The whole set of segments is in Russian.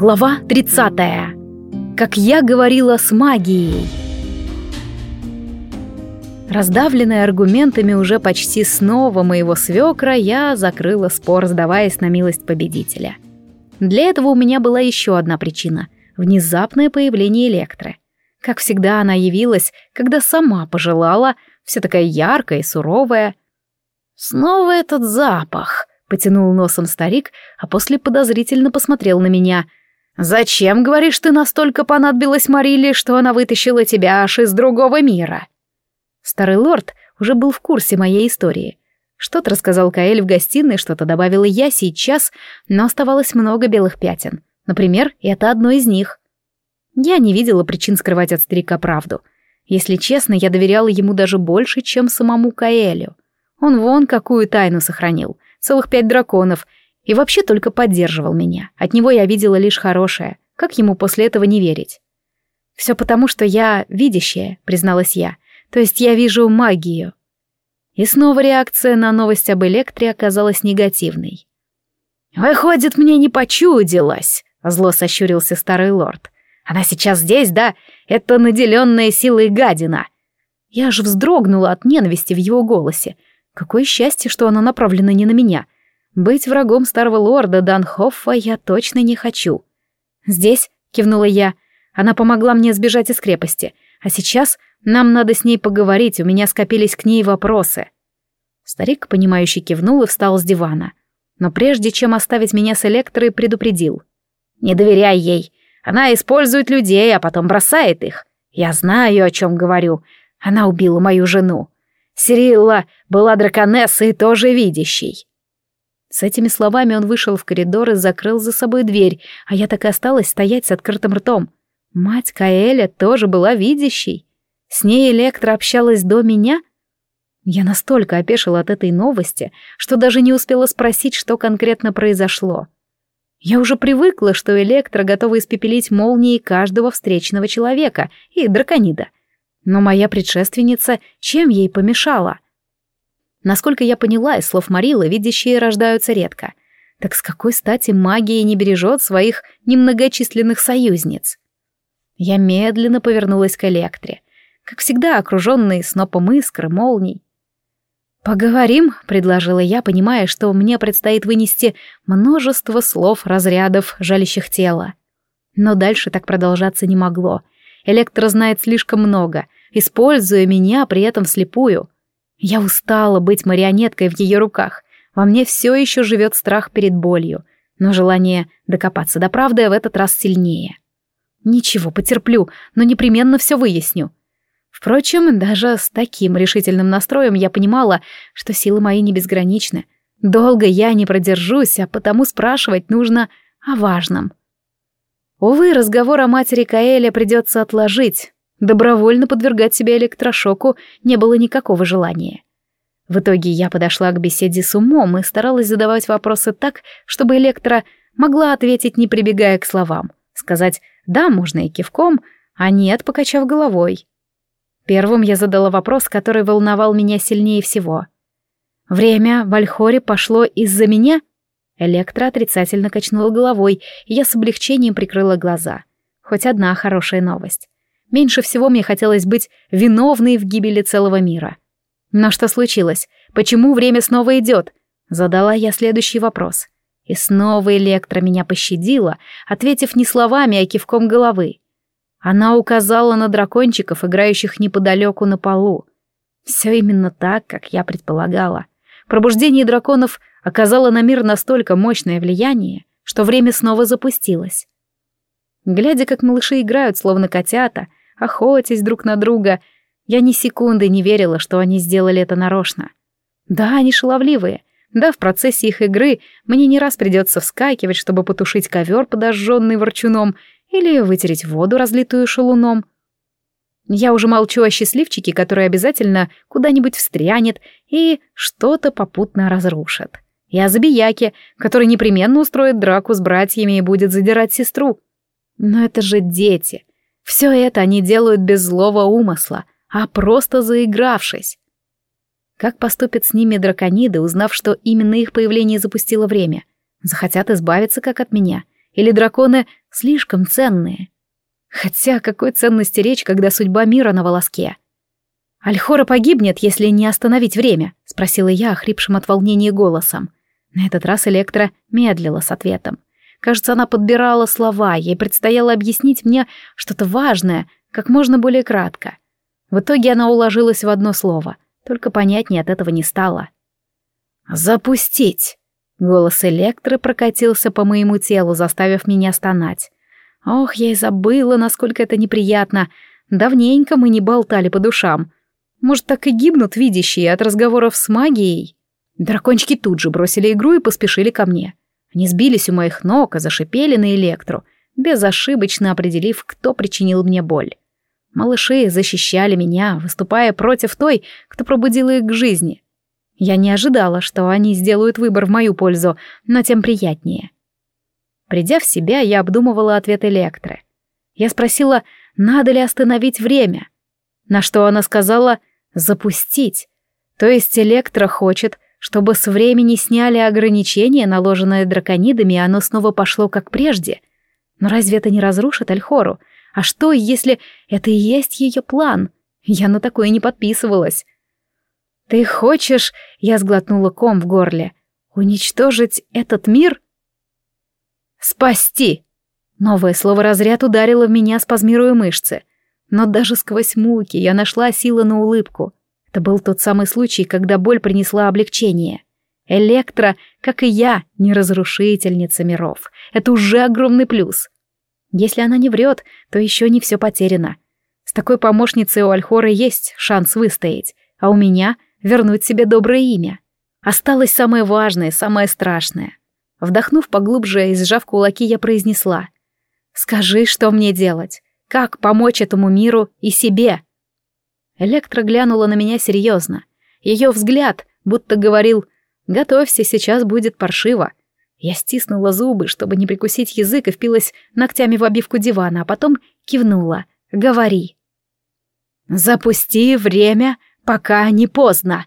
Глава 30. Как я говорила с магией. Раздавленная аргументами уже почти снова моего свекра, я закрыла спор, сдаваясь на милость победителя. Для этого у меня была еще одна причина — внезапное появление Электры. Как всегда, она явилась, когда сама пожелала, вся такая яркая и суровая. «Снова этот запах!» — потянул носом старик, а после подозрительно посмотрел на меня — «Зачем, говоришь, ты настолько понадобилась Мариле, что она вытащила тебя аж из другого мира?» Старый лорд уже был в курсе моей истории. Что-то рассказал Каэль в гостиной, что-то добавила я сейчас, но оставалось много белых пятен. Например, это одно из них. Я не видела причин скрывать от старика правду. Если честно, я доверяла ему даже больше, чем самому Каэлю. Он вон какую тайну сохранил. Целых пять драконов — и вообще только поддерживал меня. От него я видела лишь хорошее. Как ему после этого не верить? Все потому, что я видящая, призналась я. То есть я вижу магию. И снова реакция на новость об Электре оказалась негативной. «Выходит, мне не почудилось», — зло сощурился старый лорд. «Она сейчас здесь, да? Это наделенная силой гадина». Я аж вздрогнула от ненависти в его голосе. Какое счастье, что она направлена не на меня — быть врагом старого лорда Данхоффа я точно не хочу. «Здесь», — кивнула я, — «она помогла мне сбежать из крепости, а сейчас нам надо с ней поговорить, у меня скопились к ней вопросы». Старик, понимающий, кивнул и встал с дивана. Но прежде чем оставить меня с электрой, предупредил. «Не доверяй ей. Она использует людей, а потом бросает их. Я знаю, о чем говорю. Она убила мою жену. Сирилла была драконессой, тоже видящей. С этими словами он вышел в коридор и закрыл за собой дверь, а я так и осталась стоять с открытым ртом. Мать Каэля тоже была видящей. С ней Электра общалась до меня? Я настолько опешила от этой новости, что даже не успела спросить, что конкретно произошло. Я уже привыкла, что Электра готова испепелить молнией каждого встречного человека и драконида. Но моя предшественница чем ей помешала? — Насколько я поняла из слов Марилы, видящие рождаются редко. Так с какой стати магия не бережет своих немногочисленных союзниц? Я медленно повернулась к Электре, как всегда окруженной снопом искр молний. «Поговорим», — предложила я, понимая, что мне предстоит вынести множество слов, разрядов, жалящих тела. Но дальше так продолжаться не могло. Электра знает слишком много, используя меня при этом вслепую — я устала быть марионеткой в ее руках. Во мне все еще живет страх перед болью, но желание докопаться до правды в этот раз сильнее. Ничего, потерплю, но непременно все выясню. Впрочем, даже с таким решительным настроем я понимала, что силы мои не безграничны. Долго я не продержусь, а потому спрашивать нужно о важном. Увы, разговор о матери Каэля придется отложить. Добровольно подвергать себя электрошоку не было никакого желания. В итоге я подошла к беседе с умом и старалась задавать вопросы так, чтобы Электра могла ответить, не прибегая к словам. Сказать «да» можно и кивком, а «нет», покачав головой. Первым я задала вопрос, который волновал меня сильнее всего. «Время в Альхоре пошло из-за меня?» Электра отрицательно качнула головой, и я с облегчением прикрыла глаза. Хоть одна хорошая новость. Меньше всего мне хотелось быть виновной в гибели целого мира. Но что случилось? Почему время снова идет? Задала я следующий вопрос. И снова Электра меня пощадила, ответив не словами, а кивком головы. Она указала на дракончиков, играющих неподалеку на полу. Все именно так, как я предполагала. Пробуждение драконов оказало на мир настолько мощное влияние, что время снова запустилось. Глядя, как малыши играют, словно котята, охотясь друг на друга. Я ни секунды не верила, что они сделали это нарочно. Да, они шаловливые. Да, в процессе их игры мне не раз придется вскакивать, чтобы потушить ковер, подожженный ворчуном, или вытереть воду, разлитую шалуном. Я уже молчу о счастливчике, который обязательно куда-нибудь встрянет и что-то попутно разрушит. И о забияке, который непременно устроит драку с братьями и будет задирать сестру. Но это же дети. Все это они делают без злого умысла, а просто заигравшись. Как поступят с ними дракониды, узнав, что именно их появление запустило время? Захотят избавиться, как от меня? Или драконы слишком ценные. Хотя какой ценности речь, когда судьба мира на волоске? «Альхора погибнет, если не остановить время?» — спросила я, охрипшим от волнения голосом. На этот раз Электра медлила с ответом. Кажется, она подбирала слова, ей предстояло объяснить мне что-то важное, как можно более кратко. В итоге она уложилась в одно слово, только понятнее от этого не стало. «Запустить!» Голос Электры прокатился по моему телу, заставив меня стонать. Ох, я и забыла, насколько это неприятно. Давненько мы не болтали по душам. Может, так и гибнут видящие от разговоров с магией? Дракончики тут же бросили игру и поспешили ко мне. Они сбились у моих ног и зашипели на электру, безошибочно определив, кто причинил мне боль. Малыши защищали меня, выступая против той, кто пробудил их к жизни. Я не ожидала, что они сделают выбор в мою пользу, но тем приятнее. Придя в себя, я обдумывала ответ Электры. Я спросила, надо ли остановить время. На что она сказала запустить. То есть Электра хочет, чтобы с времени сняли ограничения, наложенные драконидами, и оно снова пошло как прежде. Но разве это не разрушит Альхору? А что, если это и есть ее план? Я на такое не подписывалась. «Ты хочешь...» — я сглотнула ком в горле. «Уничтожить этот мир?» «Спасти!» Новое слово «разряд» ударило в меня, спазмируя мышцы. Но даже сквозь муки я нашла силы на улыбку. Это был тот самый случай, когда боль принесла облегчение. Электро, как и я, не разрушительница миров. Это уже огромный плюс. Если она не врет, то еще не все потеряно. С такой помощницей у Альхоры есть шанс выстоять, а у меня — вернуть себе доброе имя. Осталось самое важное, самое страшное. Вдохнув поглубже и сжав кулаки, я произнесла. «Скажи, что мне делать? Как помочь этому миру и себе?» Электра глянула на меня серьезно. Ее взгляд будто говорил «Готовься, сейчас будет паршиво». Я стиснула зубы, чтобы не прикусить язык, и впилась ногтями в обивку дивана, а потом кивнула. «Говори». «Запусти время, пока не поздно».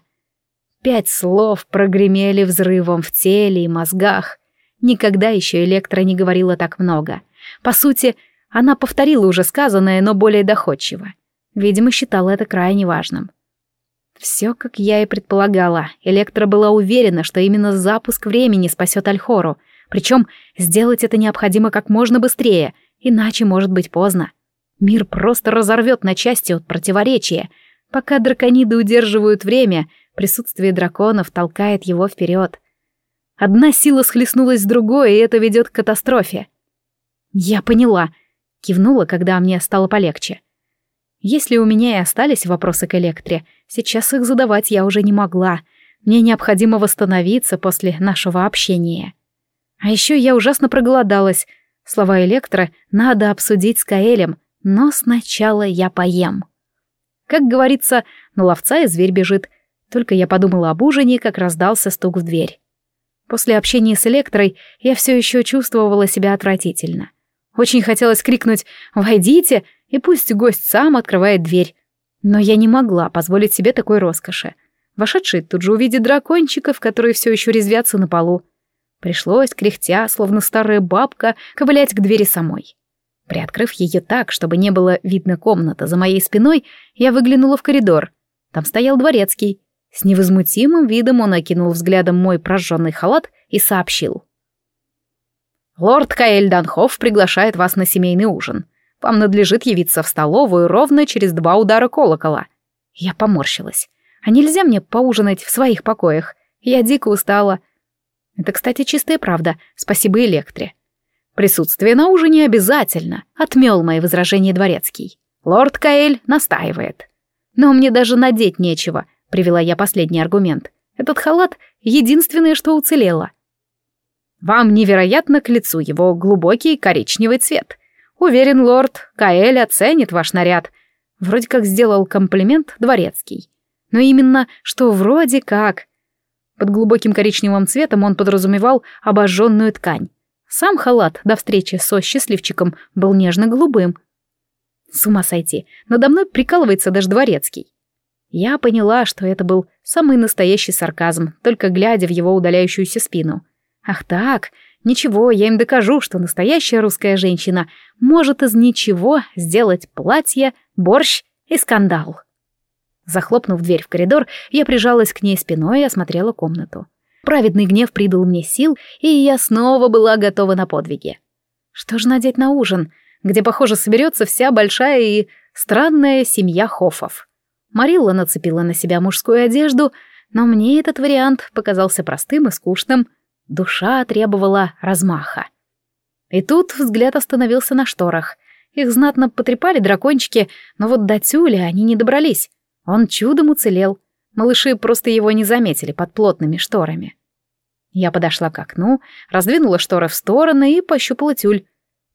Пять слов прогремели взрывом в теле и мозгах. Никогда еще Электра не говорила так много. По сути, она повторила уже сказанное, но более доходчиво. Видимо, считала это крайне важным. Все, как я и предполагала. Электра была уверена, что именно запуск времени спасет Альхору. Причем сделать это необходимо как можно быстрее, иначе может быть поздно. Мир просто разорвет на части от противоречия. Пока дракониды удерживают время, присутствие драконов толкает его вперед. Одна сила схлестнулась с другой, и это ведет к катастрофе. Я поняла. Кивнула, когда мне стало полегче. Если у меня и остались вопросы к Электре, сейчас их задавать я уже не могла. Мне необходимо восстановиться после нашего общения. А еще я ужасно проголодалась. Слова Электро надо обсудить с Каэлем, но сначала я поем. Как говорится, на ловца и зверь бежит. Только я подумала об ужине, как раздался стук в дверь. После общения с Электрой я все еще чувствовала себя отвратительно. Очень хотелось крикнуть «Войдите!» И пусть гость сам открывает дверь. Но я не могла позволить себе такой роскоши. Вошедший тут же увидит дракончиков, которые все еще резвятся на полу. Пришлось, кряхтя, словно старая бабка, ковылять к двери самой. Приоткрыв ее так, чтобы не было видно комната за моей спиной, я выглянула в коридор. Там стоял дворецкий. С невозмутимым видом он окинул взглядом мой прожженный халат и сообщил. «Лорд Каэль Данхоф приглашает вас на семейный ужин. Вам надлежит явиться в столовую ровно через два удара колокола». Я поморщилась. «А нельзя мне поужинать в своих покоях? Я дико устала». Это, кстати, чистая правда. Спасибо Электре. Присутствие на ужине обязательно, отмел мои возражения дворецкий. Лорд Каэль настаивает. Но мне даже надеть нечего, привела я последний аргумент. Этот халат — единственное, что уцелело. Вам невероятно к лицу его глубокий коричневый цвет. Уверен, лорд, Каэль оценит ваш наряд. Вроде как сделал комплимент дворецкий. Но именно, что вроде как. Под глубоким коричневым цветом он подразумевал обожженную ткань. Сам халат до встречи со счастливчиком был нежно-голубым. С ума сойти, надо мной прикалывается даже дворецкий. Я поняла, что это был самый настоящий сарказм, только глядя в его удаляющуюся спину — Ах так, Ничего, я им докажу, что настоящая русская женщина может из ничего сделать платье, борщ и скандал. Захлопнув дверь в коридор, я прижалась к ней спиной и осмотрела комнату. Праведный гнев придал мне сил, и я снова была готова на подвиги. Что же надеть на ужин, где, похоже, соберется вся большая и странная семья Хофов? Марилла нацепила на себя мужскую одежду, но мне этот вариант показался простым и скучным. Душа требовала размаха. И тут взгляд остановился на шторах. Их знатно потрепали дракончики, но вот до тюля они не добрались. Он чудом уцелел. Малыши просто его не заметили под плотными шторами. Я подошла к окну, раздвинула шторы в стороны и пощупала тюль.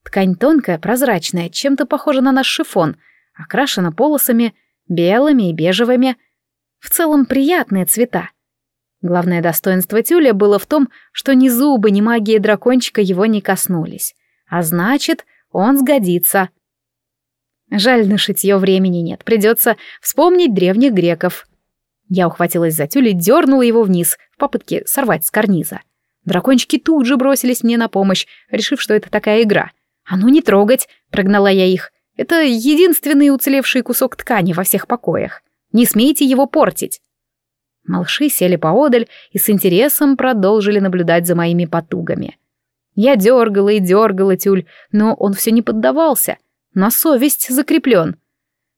Ткань тонкая, прозрачная, чем-то похожа на наш шифон, окрашена полосами, белыми и бежевыми. В целом приятные цвета. Главное достоинство тюля было в том, что ни зубы, ни магия дракончика его не коснулись. А значит, он сгодится. Жаль, на шитье времени нет, придется вспомнить древних греков. Я ухватилась за тюль и дернула его вниз, в попытке сорвать с карниза. Дракончики тут же бросились мне на помощь, решив, что это такая игра. «А ну не трогать!» — прогнала я их. «Это единственный уцелевший кусок ткани во всех покоях. Не смейте его портить!» Малыши сели поодаль и с интересом продолжили наблюдать за моими потугами. Я дергала и дергала тюль, но он все не поддавался. На совесть закреплен.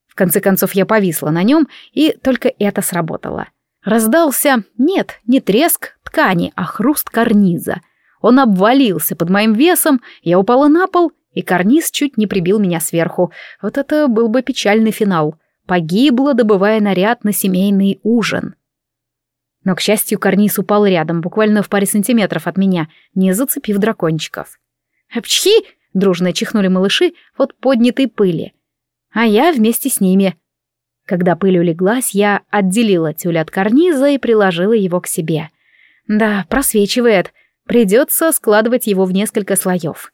В конце концов я повисла на нем, и только это сработало. Раздался, нет, не треск ткани, а хруст карниза. Он обвалился под моим весом, я упала на пол, и карниз чуть не прибил меня сверху. Вот это был бы печальный финал. Погибла, добывая наряд на семейный ужин. Но, к счастью, карниз упал рядом, буквально в паре сантиметров от меня, не зацепив дракончиков. «Апчхи!» — дружно чихнули малыши от поднятой пыли а я вместе с ними. Когда пыль улеглась, я отделила тюль от карниза и приложила его к себе. Да, просвечивает. Придется складывать его в несколько слоев.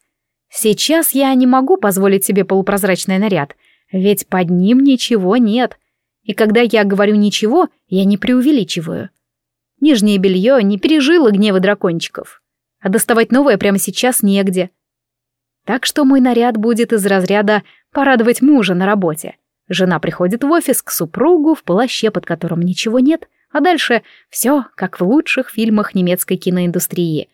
Сейчас я не могу позволить себе полупрозрачный наряд, ведь под ним ничего нет. И когда я говорю «ничего», я не преувеличиваю. Нижнее белье не пережило гнева дракончиков, а доставать новое прямо сейчас негде. Так что мой наряд будет из разряда порадовать мужа на работе. Жена приходит в офис к супругу в плаще, под которым ничего нет, а дальше все, как в лучших фильмах немецкой киноиндустрии.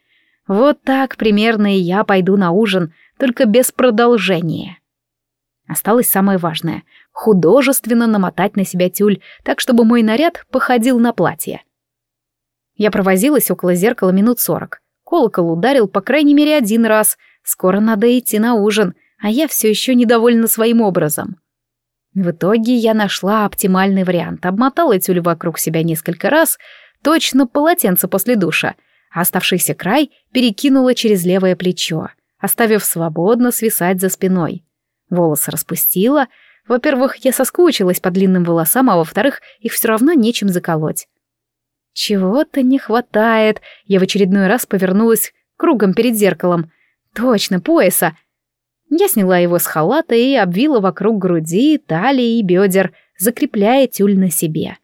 Вот так примерно и я пойду на ужин, только без продолжения. Осталось самое важное — художественно намотать на себя тюль, так, чтобы мой наряд походил на платье. Я провозилась около зеркала минут сорок. Колокол ударил по крайней мере один раз. Скоро надо идти на ужин — а я все еще недовольна своим образом. В итоге я нашла оптимальный вариант, обмотала тюль вокруг себя несколько раз, точно полотенце после душа, а оставшийся край перекинула через левое плечо, оставив свободно свисать за спиной. Волосы распустила. Во-первых, я соскучилась по длинным волосам, а во-вторых, их все равно нечем заколоть. Чего-то не хватает. Я в очередной раз повернулась кругом перед зеркалом. Точно, пояса. Я сняла его с халата и обвила вокруг груди, талии и бедер, закрепляя тюль на себе.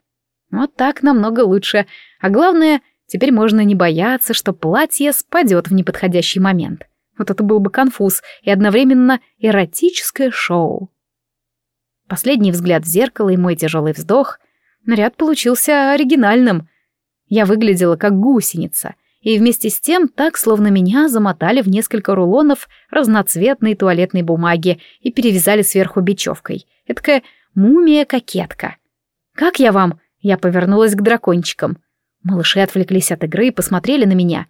Вот так намного лучше. А главное, теперь можно не бояться, что платье спадет в неподходящий момент. Вот это был бы конфуз и одновременно эротическое шоу. Последний взгляд в зеркало и мой тяжелый вздох. Наряд получился оригинальным. Я выглядела как гусеница, и вместе с тем так, словно меня замотали в несколько рулонов разноцветной туалетной бумаги и перевязали сверху бечевкой. Эдакая мумия-кокетка. «Как я вам?» Я повернулась к дракончикам. Малыши отвлеклись от игры и посмотрели на меня.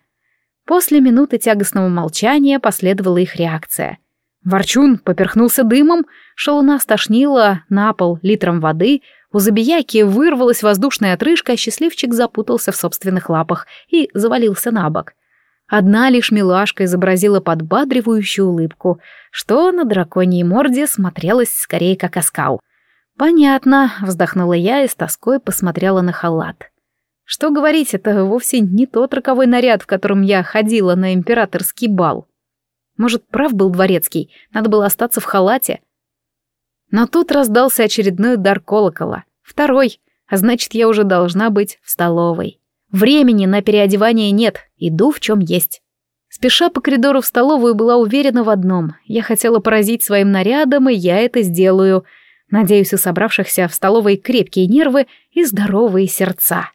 После минуты тягостного молчания последовала их реакция. Ворчун поперхнулся дымом, шалуна стошнила на пол литром воды, у забияки вырвалась воздушная отрыжка, а счастливчик запутался в собственных лапах и завалился на бок. Одна лишь милашка изобразила подбадривающую улыбку, что на драконьей морде смотрелось скорее как оскал. «Понятно», — вздохнула я и с тоской посмотрела на халат. Что говорить, это вовсе не тот роковой наряд, в котором я ходила на императорский бал. Может, прав был дворецкий, надо было остаться в халате — но тут раздался очередной удар колокола. Второй, а значит, я уже должна быть в столовой. Времени на переодевание нет, иду в чем есть. Спеша по коридору в столовую была уверена в одном. Я хотела поразить своим нарядом, и я это сделаю. Надеюсь, у собравшихся в столовой крепкие нервы и здоровые сердца.